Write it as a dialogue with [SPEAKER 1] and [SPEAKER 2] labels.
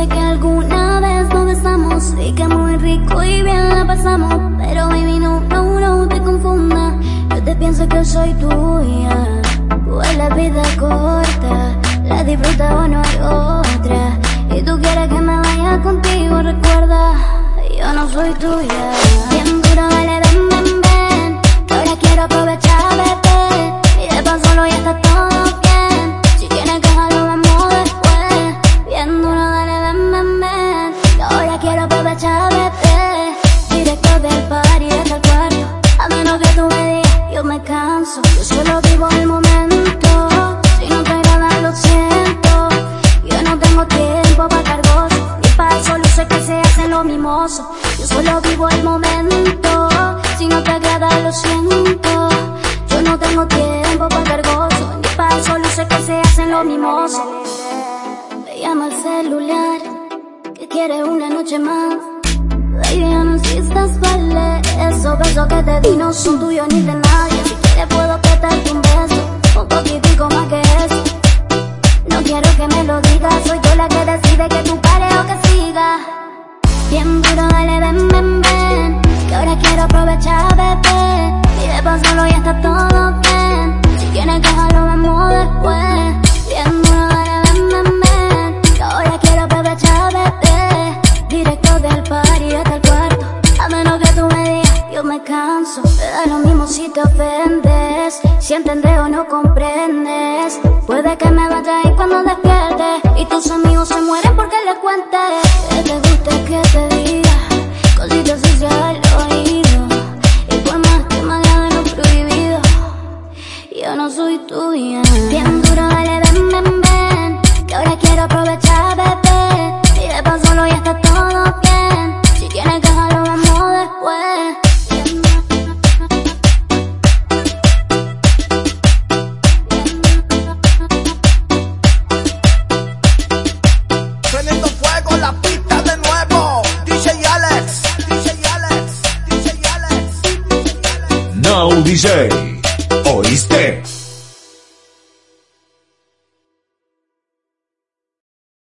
[SPEAKER 1] de que alguna vez nos besamos y que muy rico y bien la pasamos. Pero baby, no, no, no te confundas. Yo te pienso que soy tuya. Pues la vida corta, la disfruta o no hay otra. Y tú quieres que me vaya contigo, recuerda, yo no soy tuya. Bien dura mimosos. Me llama el celular, que quiere una noche más. Baby, ya no insistas, vale. Esos besos que te di no son tuyos ni de nadie. Si quieres, puedo prestarte un beso, un poquitico más que eso. No quiero que me lo digas, soy yo la que decide que tú pares o que sigas. Bien duro, dale, ven, ven. Yo me canso. Me da lo mismo si te ofendes. Si entiendes o no comprendes. Puede que me vaya ir cuando despierte. Y tus amigos se mueren porque les cuentes. Que te guste que te diga. Cositas sucias al oído. Y por más que me agrade lo prohibido. Yo no soy tuya. Bien duro, dale, ven, ven, ven. Que ahora quiero aprovechar,
[SPEAKER 2] DJ. ¿Oíste?